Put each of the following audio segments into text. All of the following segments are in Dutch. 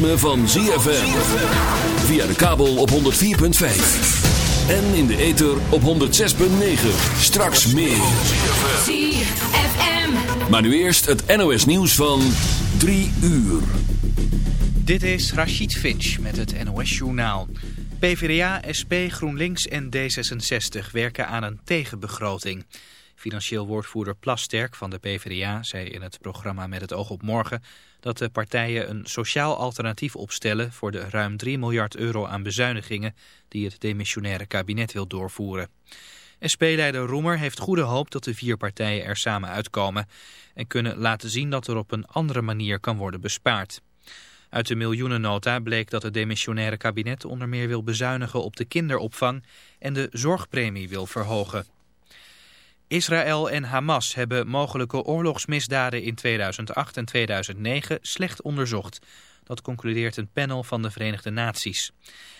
Ritme van ZFM. Via de kabel op 104.5. En in de ether op 106.9. Straks meer. ZFM. Maar nu eerst het NOS nieuws van 3 uur. Dit is Rachid Finch met het NOS-journaal. PvdA, SP, GroenLinks en D66 werken aan een tegenbegroting. Financieel woordvoerder Plasterk van de PvdA zei in het programma Met het oog op morgen... dat de partijen een sociaal alternatief opstellen voor de ruim 3 miljard euro aan bezuinigingen... die het demissionaire kabinet wil doorvoeren. SP-leider Roemer heeft goede hoop dat de vier partijen er samen uitkomen... en kunnen laten zien dat er op een andere manier kan worden bespaard. Uit de miljoenennota bleek dat het demissionaire kabinet onder meer wil bezuinigen op de kinderopvang en de zorgpremie wil verhogen. Israël en Hamas hebben mogelijke oorlogsmisdaden in 2008 en 2009 slecht onderzocht. Dat concludeert een panel van de Verenigde Naties.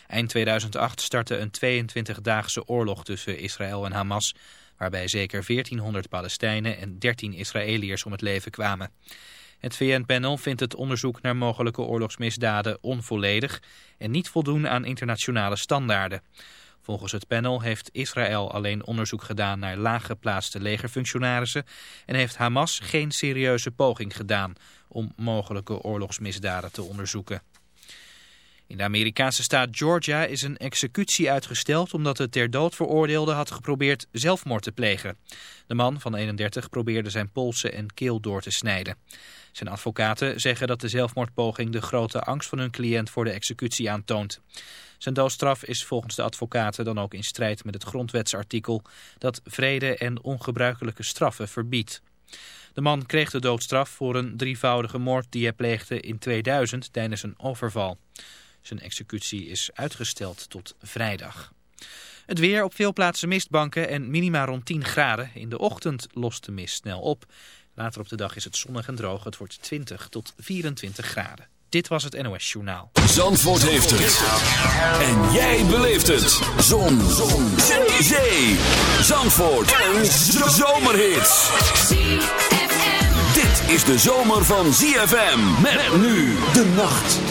Eind 2008 startte een 22-daagse oorlog tussen Israël en Hamas, waarbij zeker 1400 Palestijnen en 13 Israëliërs om het leven kwamen. Het VN-panel vindt het onderzoek naar mogelijke oorlogsmisdaden onvolledig en niet voldoen aan internationale standaarden. Volgens het panel heeft Israël alleen onderzoek gedaan naar laaggeplaatste legerfunctionarissen en heeft Hamas geen serieuze poging gedaan om mogelijke oorlogsmisdaden te onderzoeken. In de Amerikaanse staat Georgia is een executie uitgesteld omdat de ter dood veroordeelde had geprobeerd zelfmoord te plegen. De man van 31 probeerde zijn polsen en keel door te snijden. Zijn advocaten zeggen dat de zelfmoordpoging de grote angst van hun cliënt voor de executie aantoont. Zijn doodstraf is volgens de advocaten dan ook in strijd met het grondwetsartikel dat vrede en ongebruikelijke straffen verbiedt. De man kreeg de doodstraf voor een drievoudige moord die hij pleegde in 2000 tijdens een overval. Zijn executie is uitgesteld tot vrijdag. Het weer op veel plaatsen mistbanken en minima rond 10 graden. In de ochtend lost de mist snel op. Later op de dag is het zonnig en droog. Het wordt 20 tot 24 graden. Dit was het NOS Journaal. Zandvoort heeft het. En jij beleeft het. Zon. Zon. Zee. Zandvoort. Een zomerhit. Dit is de zomer van ZFM. Met nu de nacht.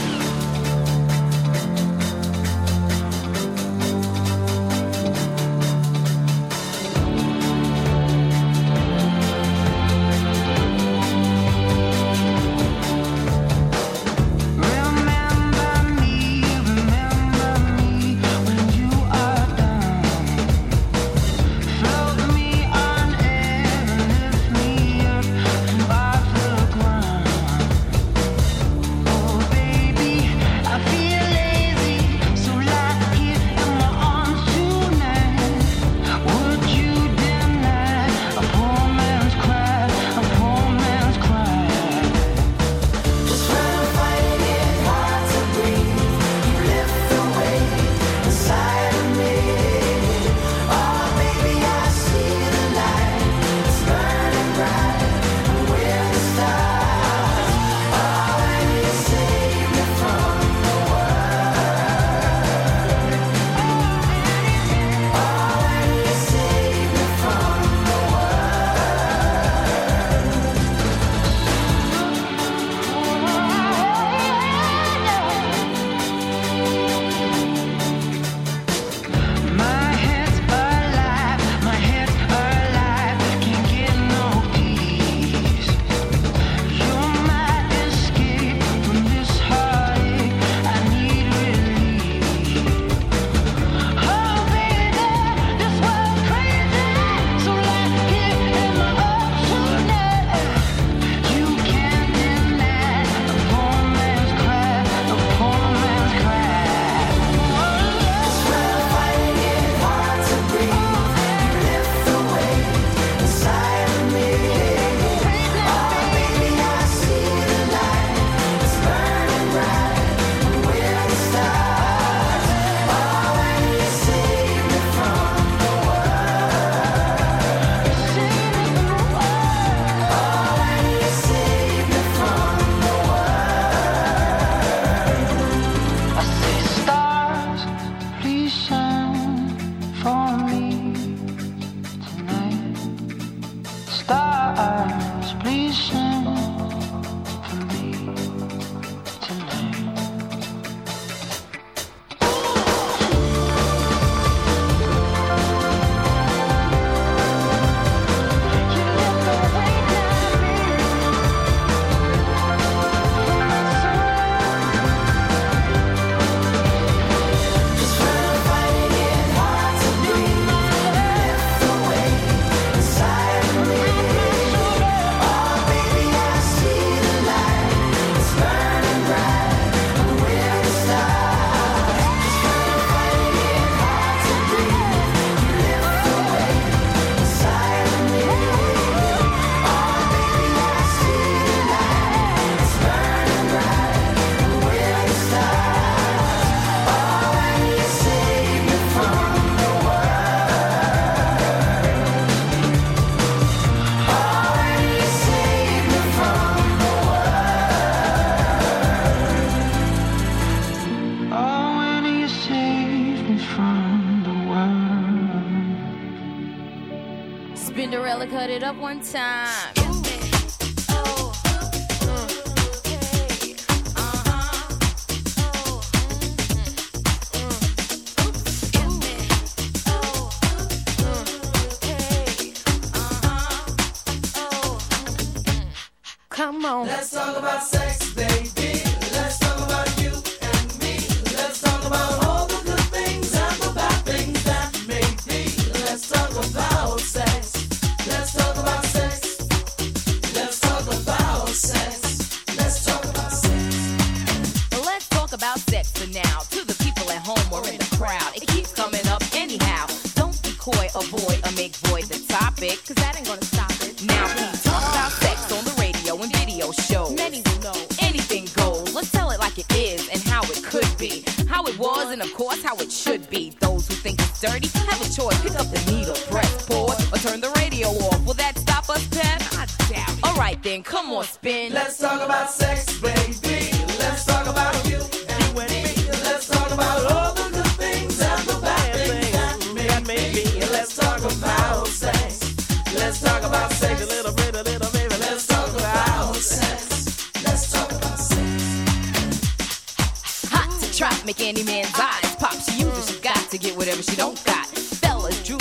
pergunta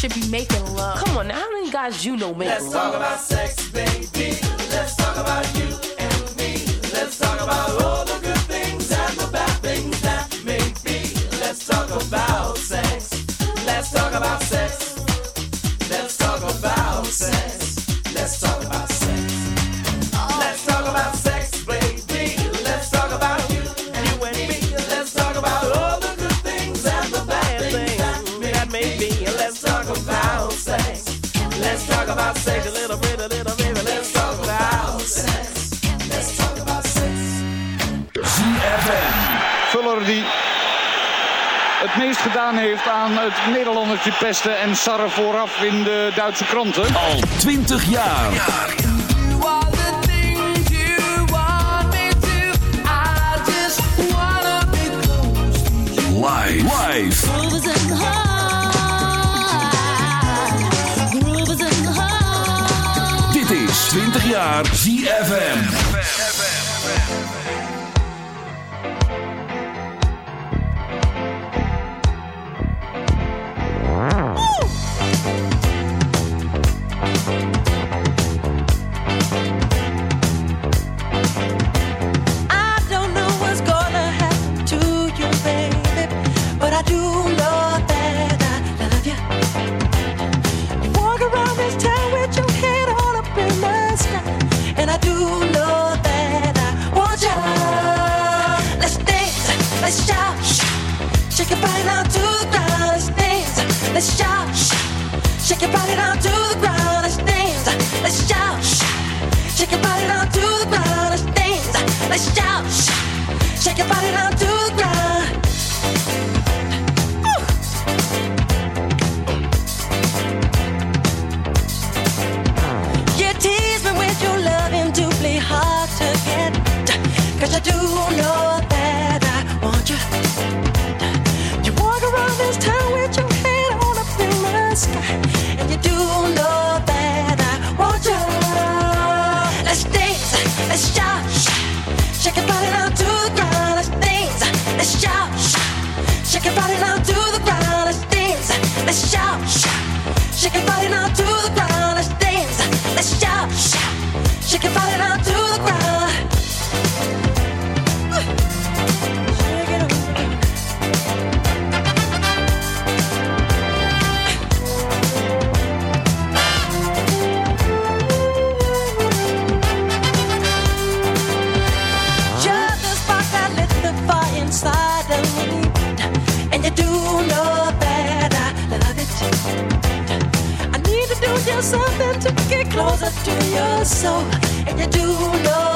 should be making love. Come on, how many guys you know make Let's love? Let's talk about sex, baby. Let's talk about you and me. Let's talk about. Oh. about sex a little bit, a little bit. little bit. about sex. Let's talk about sex. ZFM. fuller die het meest gedaan heeft aan het Nederlandertje pesten en sarren vooraf in de Duitse kranten. Al 20 jaar. yeah what the things you want me to i just what up it goes Live. Live. daar ZFM. Shake your body down to the ground. You're the spark that lit the fire inside of me, and you do know that I love it. I need to do just something to get closer your soul, and you do know.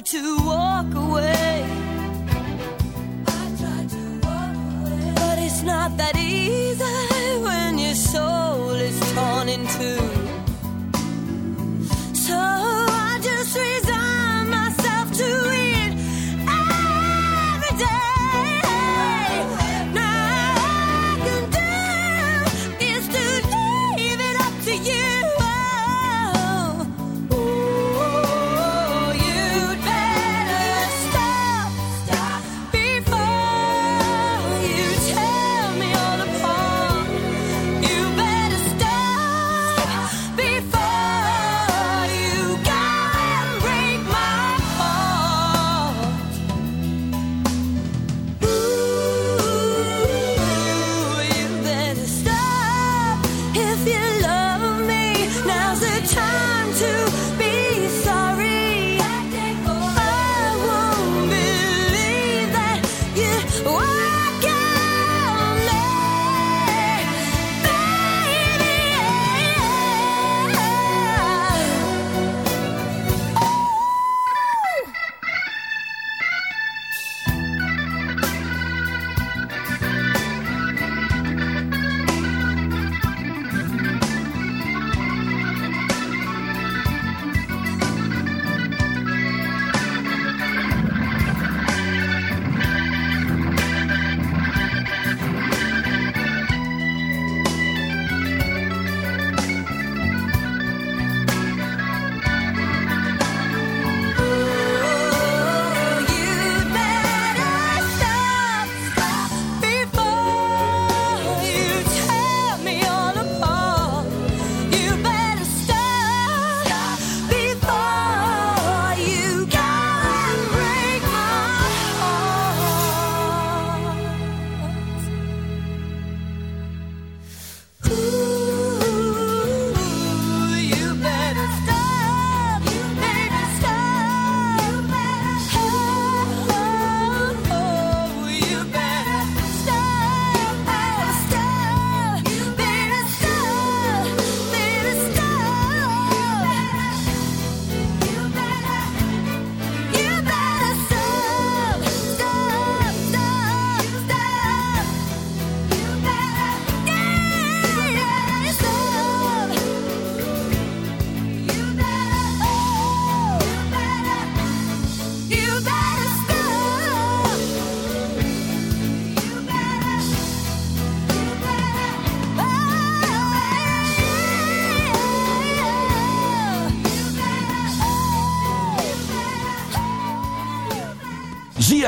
to walk away.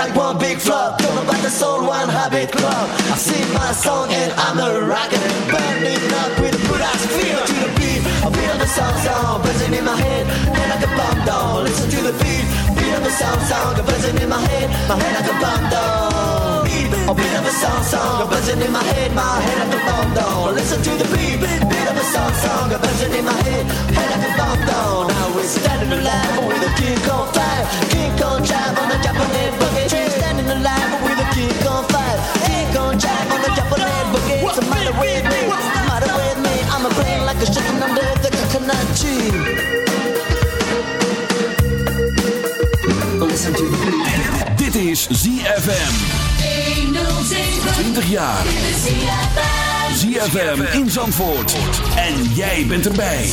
like one big flop. Don't about the soul, one habit club. I sing my song and I'm a rocket. Burning up with a Buddha's feel to the beat. I feel the sound sound buzzing in my head. Head like a bomb down. Listen to the beat. Beat of the sound sound buzzing in my head. My head like a bomb down. A beat of a song song, a buzzing in my head, my head like a bomb down. Listen to the beat, beat of a song song, a buzzing in my head, head like a bomb down. Now we're standing alive with a king Kong fire, king Kong drive on the Japanese boogie. I'm a brain like a Dit is ZFM. 20 jaar. ZFM in Zandvoort. En jij bent erbij.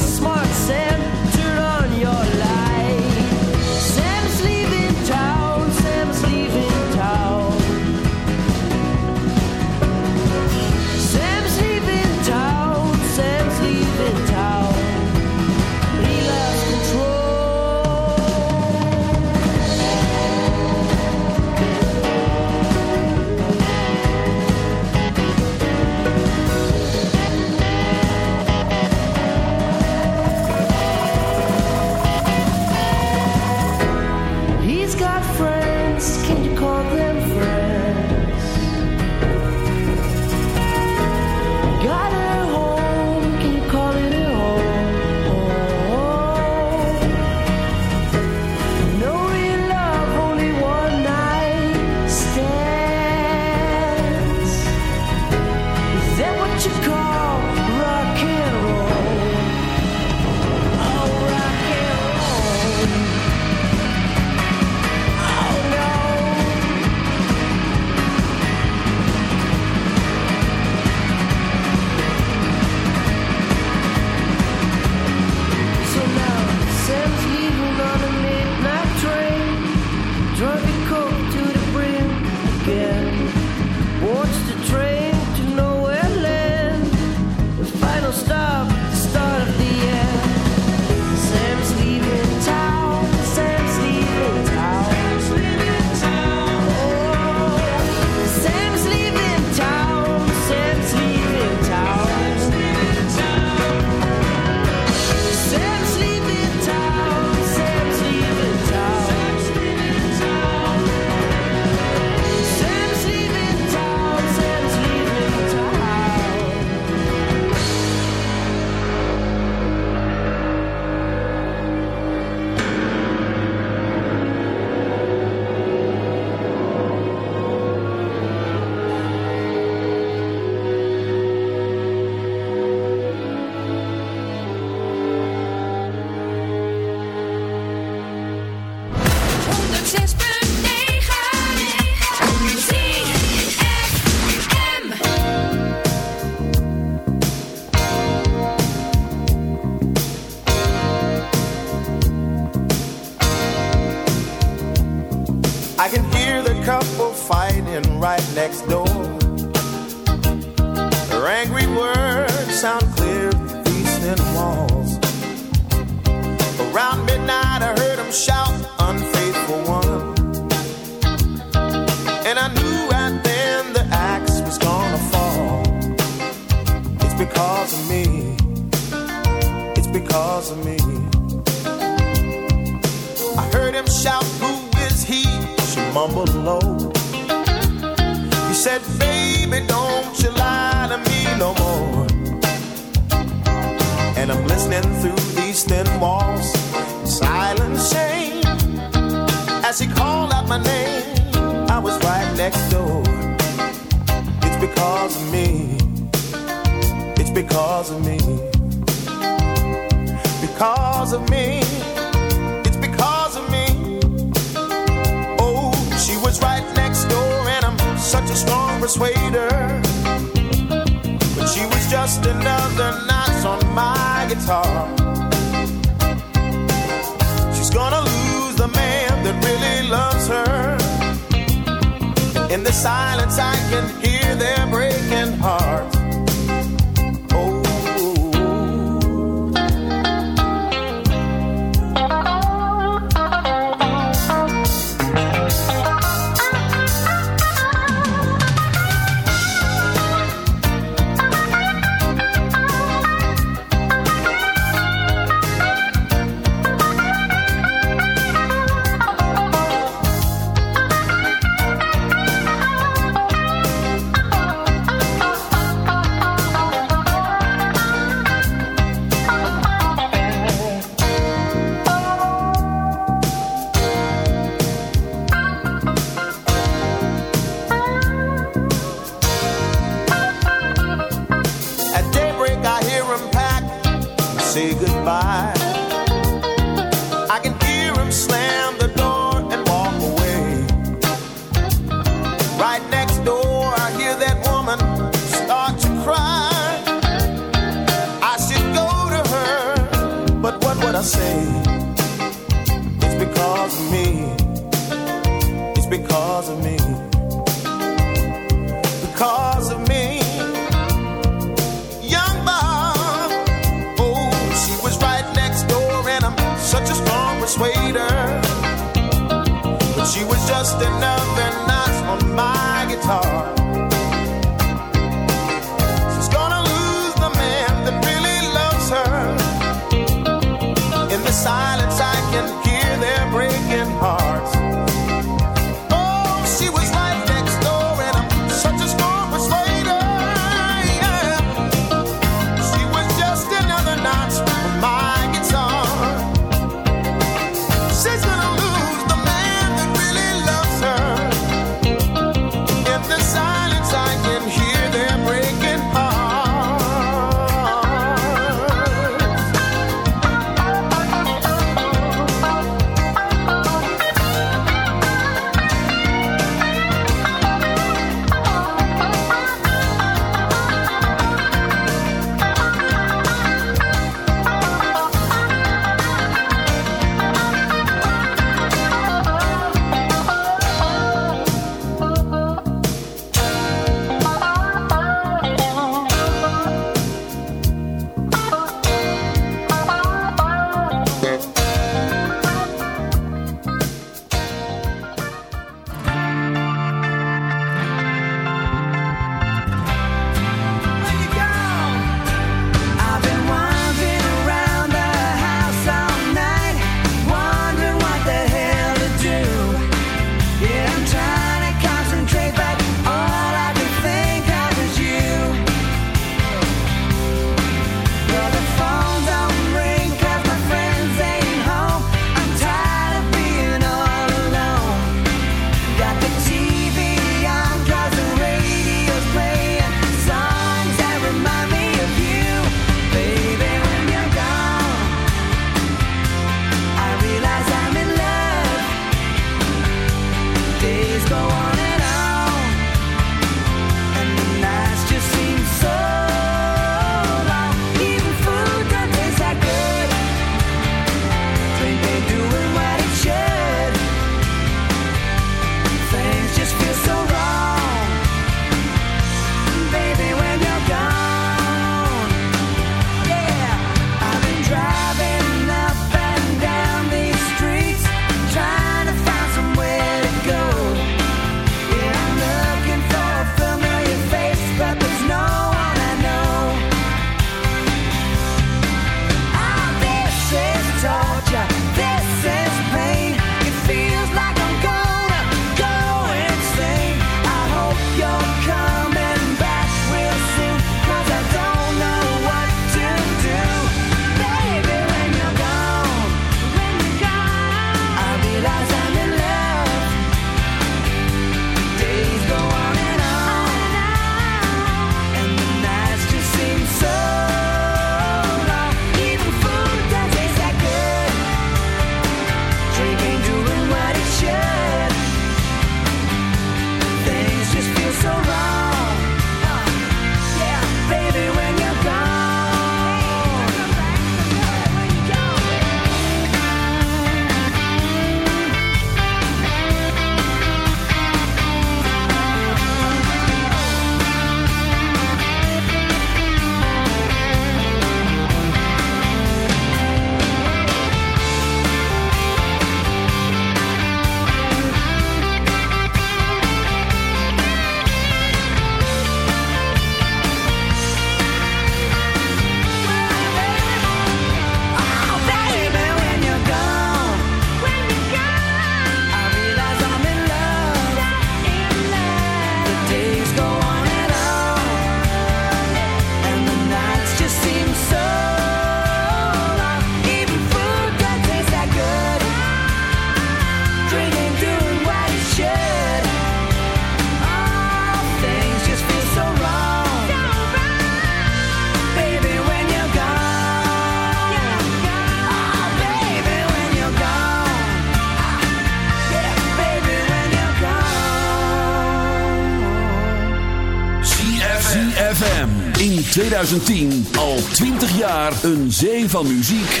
In 2010 al 20 jaar een zee van muziek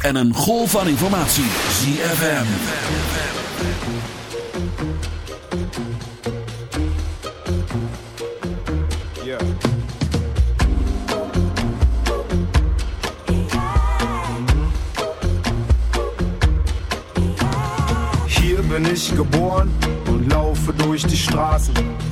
en een golf van informatie. ZFM. Hier bin ich geboren und laufe durch die Straßen.